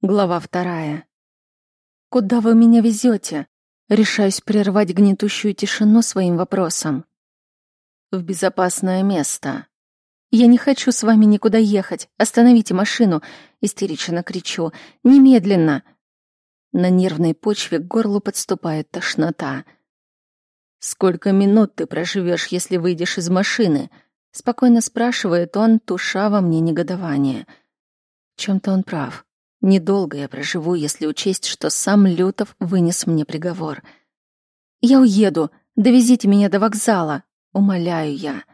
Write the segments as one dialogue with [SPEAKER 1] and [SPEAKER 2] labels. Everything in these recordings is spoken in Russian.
[SPEAKER 1] Глава вторая. «Куда вы меня везете? Решаюсь прервать гнетущую тишину своим вопросом. «В безопасное место». «Я не хочу с вами никуда ехать. Остановите машину!» Истерично кричу. «Немедленно!» На нервной почве к горлу подступает тошнота. «Сколько минут ты проживешь, если выйдешь из машины?» Спокойно спрашивает он, туша во мне негодование. Чем-то он прав. Недолго я проживу, если учесть, что сам Лютов вынес мне приговор. «Я уеду. Довезите меня до вокзала. Умоляю я».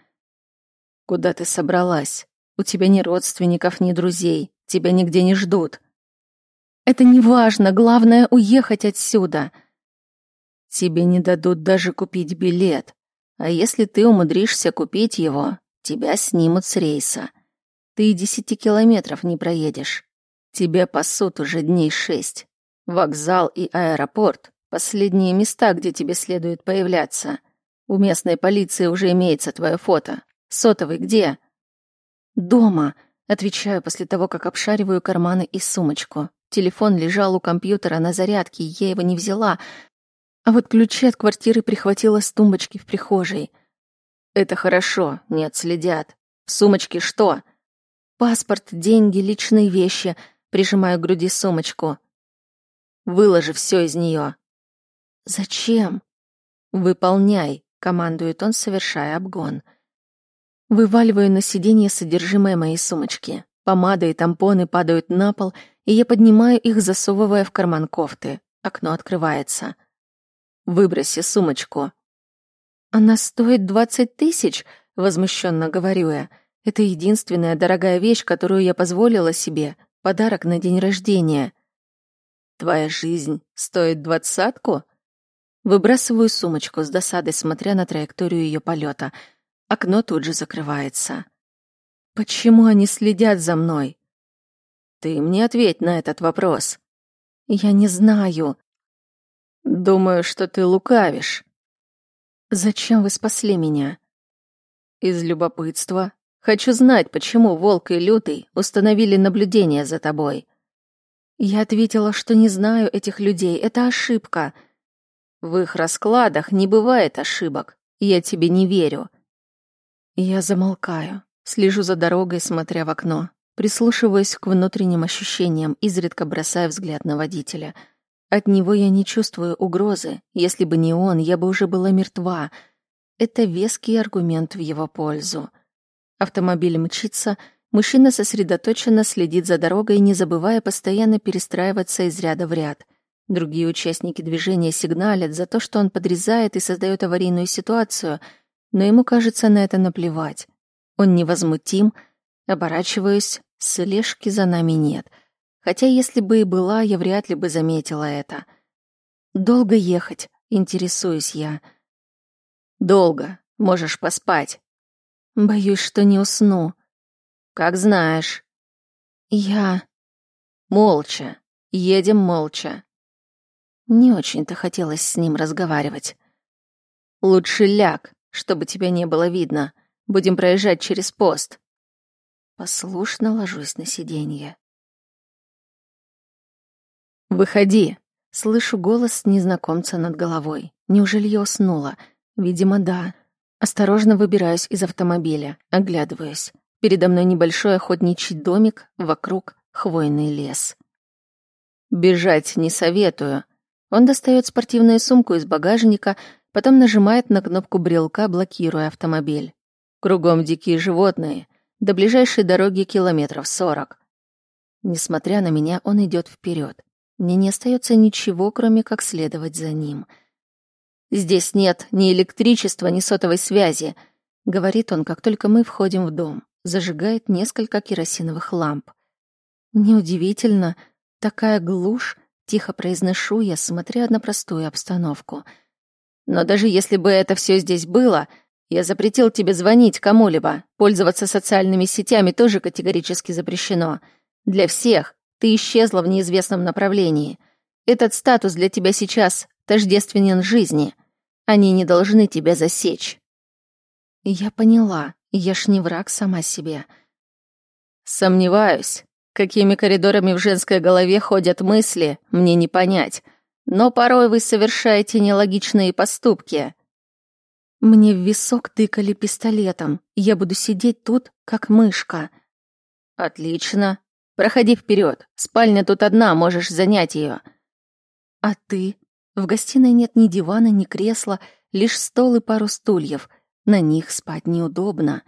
[SPEAKER 1] «Куда ты собралась? У тебя ни родственников, ни друзей. Тебя нигде не ждут». «Это не важно. Главное — уехать отсюда». «Тебе не дадут даже купить билет. А если ты умудришься купить его, тебя снимут с рейса. Ты и десяти километров не проедешь. Тебе пасут уже дней шесть. Вокзал и аэропорт — последние места, где тебе следует появляться. У местной полиции уже имеется твое фото. Сотовый где? Дома, отвечаю после того, как обшариваю карманы и сумочку. Телефон лежал у компьютера на зарядке, я его не взяла. А вот ключи от квартиры прихватила с тумбочки в прихожей. Это хорошо, не отследят. В сумочке что? Паспорт, деньги, личные вещи — прижимаю к груди сумочку. Выложи все из нее. Зачем? Выполняй, командует он, совершая обгон. Вываливаю на сиденье содержимое моей сумочки. Помада и тампоны падают на пол, и я поднимаю их, засовывая в карман кофты. Окно открывается. Выброси сумочку. Она стоит двадцать тысяч, возмущенно говорю я. Это единственная дорогая вещь, которую я позволила себе. Подарок на день рождения. Твоя жизнь стоит двадцатку? Выбрасываю сумочку с досадой, смотря на траекторию ее полета. Окно тут же закрывается. Почему они следят за мной? Ты мне ответь на этот вопрос. Я не знаю. Думаю, что ты лукавишь. Зачем вы спасли меня? Из любопытства. Хочу знать, почему Волк и Лютый установили наблюдение за тобой. Я ответила, что не знаю этих людей, это ошибка. В их раскладах не бывает ошибок. Я тебе не верю. Я замолкаю, слежу за дорогой, смотря в окно, прислушиваясь к внутренним ощущениям, изредка бросая взгляд на водителя. От него я не чувствую угрозы. Если бы не он, я бы уже была мертва. Это веский аргумент в его пользу. Автомобиль мчится, мужчина сосредоточенно следит за дорогой, не забывая постоянно перестраиваться из ряда в ряд. Другие участники движения сигналят за то, что он подрезает и создает аварийную ситуацию, но ему кажется на это наплевать. Он невозмутим, оборачиваюсь, слежки за нами нет. Хотя если бы и была, я вряд ли бы заметила это. Долго ехать, интересуюсь я. Долго, можешь поспать. Боюсь, что не усну. Как знаешь. Я... Молча. Едем молча. Не очень-то хотелось с ним разговаривать. Лучше ляг, чтобы тебя не было видно. Будем проезжать через пост. Послушно ложусь на сиденье. «Выходи!» Слышу голос незнакомца над головой. Неужели я уснула? Видимо, да. Осторожно выбираюсь из автомобиля, оглядываюсь. Передо мной небольшой охотничий домик, вокруг хвойный лес. Бежать не советую. Он достает спортивную сумку из багажника, потом нажимает на кнопку брелка, блокируя автомобиль. Кругом дикие животные. До ближайшей дороги километров сорок. Несмотря на меня, он идет вперед. Мне не остается ничего, кроме как следовать за ним — Здесь нет ни электричества, ни сотовой связи, говорит он, как только мы входим в дом. Зажигает несколько керосиновых ламп. Неудивительно, такая глушь, тихо произношу я, смотря на простую обстановку. Но даже если бы это все здесь было, я запретил тебе звонить кому-либо. Пользоваться социальными сетями тоже категорически запрещено. Для всех ты исчезла в неизвестном направлении. Этот статус для тебя сейчас тождественен жизни. Они не должны тебя засечь. Я поняла, я ж не враг сама себе. Сомневаюсь. Какими коридорами в женской голове ходят мысли, мне не понять. Но порой вы совершаете нелогичные поступки. Мне в висок тыкали пистолетом. Я буду сидеть тут, как мышка. Отлично. Проходи вперед. Спальня тут одна, можешь занять ее. А ты? В гостиной нет ни дивана, ни кресла, лишь стол и пару стульев. На них спать неудобно.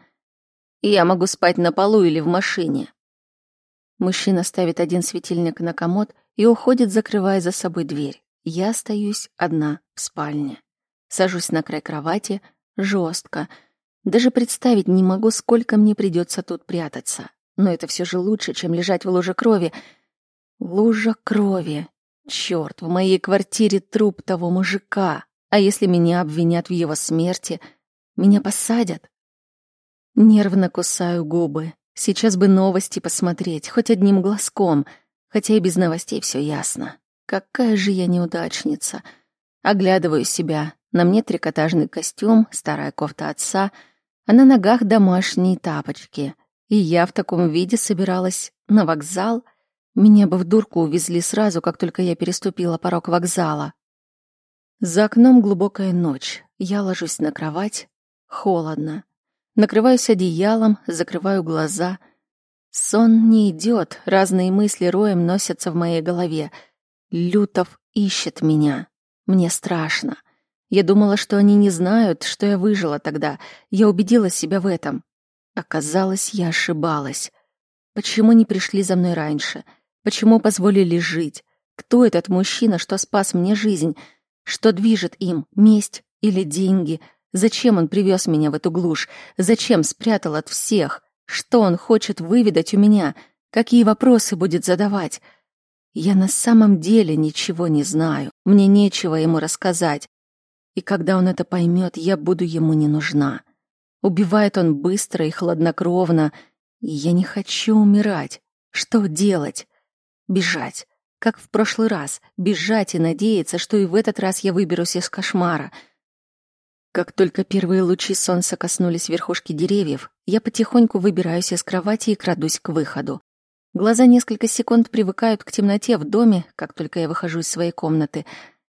[SPEAKER 1] Я могу спать на полу или в машине. Мужчина ставит один светильник на комод и уходит, закрывая за собой дверь. Я остаюсь одна в спальне. Сажусь на край кровати, жестко. Даже представить не могу, сколько мне придется тут прятаться. Но это все же лучше, чем лежать в луже крови. Лужа крови. Черт, в моей квартире труп того мужика. А если меня обвинят в его смерти, меня посадят? Нервно кусаю губы. Сейчас бы новости посмотреть, хоть одним глазком, хотя и без новостей все ясно. Какая же я неудачница. Оглядываю себя, на мне трикотажный костюм, старая кофта отца, а на ногах домашние тапочки. И я в таком виде собиралась на вокзал. Меня бы в дурку увезли сразу, как только я переступила порог вокзала. За окном глубокая ночь. Я ложусь на кровать. Холодно. Накрываюсь одеялом, закрываю глаза. Сон не идет, разные мысли роем носятся в моей голове. Лютов ищет меня. Мне страшно. Я думала, что они не знают, что я выжила тогда. Я убедила себя в этом. Оказалось, я ошибалась. Почему не пришли за мной раньше? Почему позволили жить? Кто этот мужчина, что спас мне жизнь? Что движет им? Месть или деньги? Зачем он привез меня в эту глушь? Зачем спрятал от всех? Что он хочет выведать у меня? Какие вопросы будет задавать? Я на самом деле ничего не знаю. Мне нечего ему рассказать. И когда он это поймет, я буду ему не нужна. Убивает он быстро и хладнокровно, и я не хочу умирать. Что делать? Бежать. Как в прошлый раз. Бежать и надеяться, что и в этот раз я выберусь из кошмара. Как только первые лучи солнца коснулись верхушки деревьев, я потихоньку выбираюсь из кровати и крадусь к выходу. Глаза несколько секунд привыкают к темноте в доме, как только я выхожу из своей комнаты —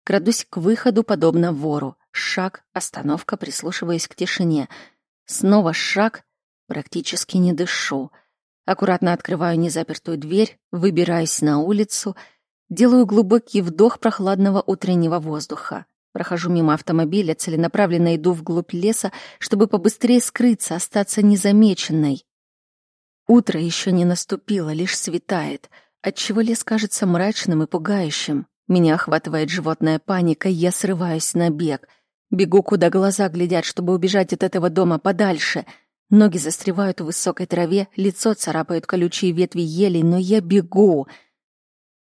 [SPEAKER 1] Крадусь к выходу, подобно вору. Шаг, остановка, прислушиваясь к тишине. Снова шаг, практически не дышу. Аккуратно открываю незапертую дверь, выбираюсь на улицу, делаю глубокий вдох прохладного утреннего воздуха. Прохожу мимо автомобиля, целенаправленно иду вглубь леса, чтобы побыстрее скрыться, остаться незамеченной. Утро еще не наступило, лишь светает, отчего лес кажется мрачным и пугающим. Меня охватывает животная паника, я срываюсь на бег. Бегу, куда глаза глядят, чтобы убежать от этого дома подальше. Ноги застревают в высокой траве, лицо царапают колючие ветви елей, но я бегу.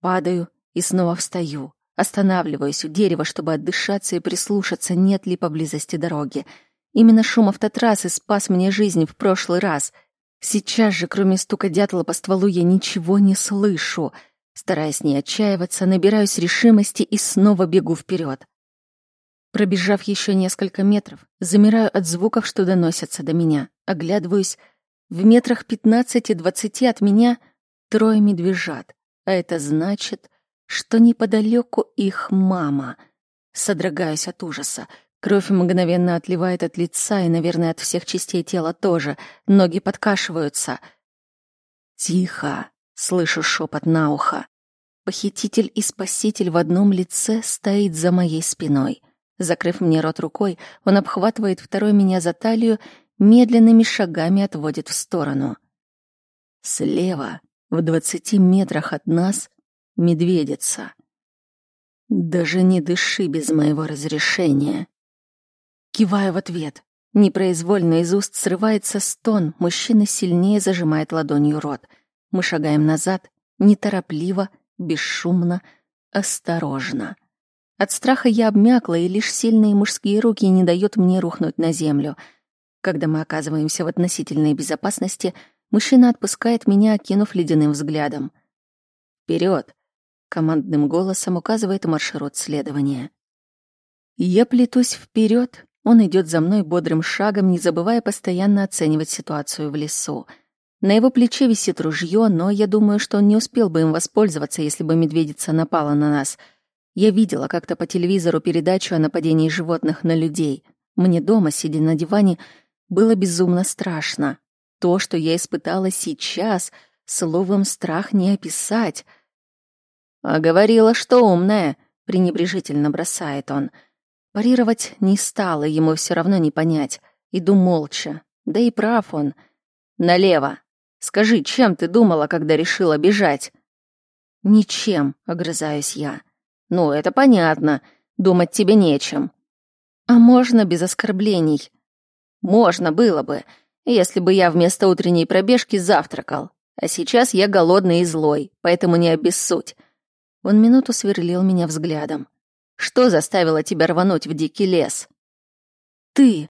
[SPEAKER 1] Падаю и снова встаю. Останавливаюсь у дерева, чтобы отдышаться и прислушаться, нет ли поблизости дороги. Именно шум автотрассы спас мне жизнь в прошлый раз. Сейчас же, кроме стука дятла по стволу, я ничего не слышу — Стараясь не отчаиваться, набираюсь решимости и снова бегу вперед. Пробежав еще несколько метров, замираю от звуков, что доносятся до меня. Оглядываюсь. В метрах пятнадцати-двадцати от меня трое медвежат. А это значит, что неподалеку их мама. Содрогаюсь от ужаса. Кровь мгновенно отливает от лица и, наверное, от всех частей тела тоже. Ноги подкашиваются. «Тихо!» Слышу шепот на ухо. Похититель и спаситель в одном лице стоит за моей спиной. Закрыв мне рот рукой, он обхватывает второй меня за талию, медленными шагами отводит в сторону. Слева, в двадцати метрах от нас, медведица. Даже не дыши без моего разрешения. Киваю в ответ. Непроизвольно из уст срывается стон, мужчина сильнее зажимает ладонью рот — мы шагаем назад, неторопливо, бесшумно, осторожно. От страха я обмякла, и лишь сильные мужские руки не дают мне рухнуть на землю. Когда мы оказываемся в относительной безопасности, мужчина отпускает меня, окинув ледяным взглядом. «Вперед!» — командным голосом указывает маршрут следования. Я плетусь вперед, он идет за мной бодрым шагом, не забывая постоянно оценивать ситуацию в лесу — На его плече висит ружье, но я думаю, что он не успел бы им воспользоваться, если бы медведица напала на нас. Я видела как-то по телевизору передачу о нападении животных на людей. Мне дома, сидя на диване, было безумно страшно. То, что я испытала сейчас, словом страх не описать. А говорила, что умная, пренебрежительно бросает он. Парировать не стало, ему все равно не понять. Иду молча. Да и прав он. Налево. Скажи, чем ты думала, когда решила бежать? Ничем, огрызаюсь я. Ну, это понятно. Думать тебе нечем. А можно без оскорблений? Можно было бы, если бы я вместо утренней пробежки завтракал. А сейчас я голодный и злой, поэтому не обессудь. Он минуту сверлил меня взглядом. Что заставило тебя рвануть в дикий лес? Ты.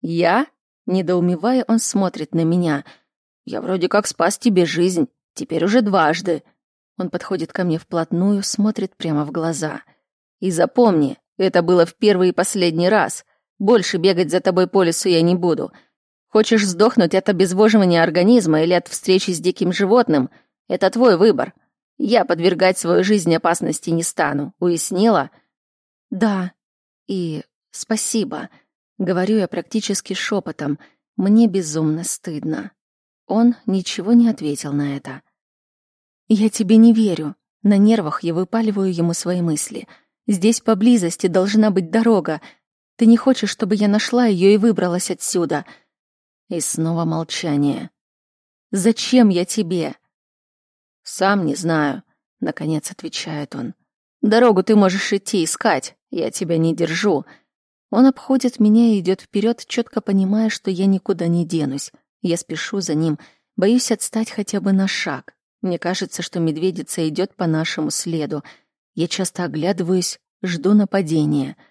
[SPEAKER 1] Я? Недоумевая, он смотрит на меня. Я вроде как спас тебе жизнь, теперь уже дважды. Он подходит ко мне вплотную, смотрит прямо в глаза. И запомни, это было в первый и последний раз. Больше бегать за тобой по лесу я не буду. Хочешь сдохнуть от обезвоживания организма или от встречи с диким животным? Это твой выбор. Я подвергать свою жизнь опасности не стану. Уяснила? Да. И спасибо. Говорю я практически шепотом. Мне безумно стыдно. Он ничего не ответил на это. Я тебе не верю. На нервах я выпаливаю ему свои мысли. Здесь поблизости должна быть дорога. Ты не хочешь, чтобы я нашла ее и выбралась отсюда? И снова молчание. Зачем я тебе? Сам не знаю, наконец отвечает он. Дорогу ты можешь идти искать, я тебя не держу. Он обходит меня и идет вперед, четко понимая, что я никуда не денусь. Я спешу за ним, боюсь отстать хотя бы на шаг. Мне кажется, что медведица идет по нашему следу. Я часто оглядываюсь, жду нападения —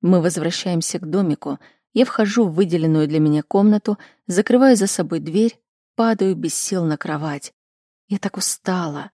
[SPEAKER 1] мы возвращаемся к домику. Я вхожу в выделенную для меня комнату, закрываю за собой дверь, падаю без сил на кровать. Я так устала.